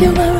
you were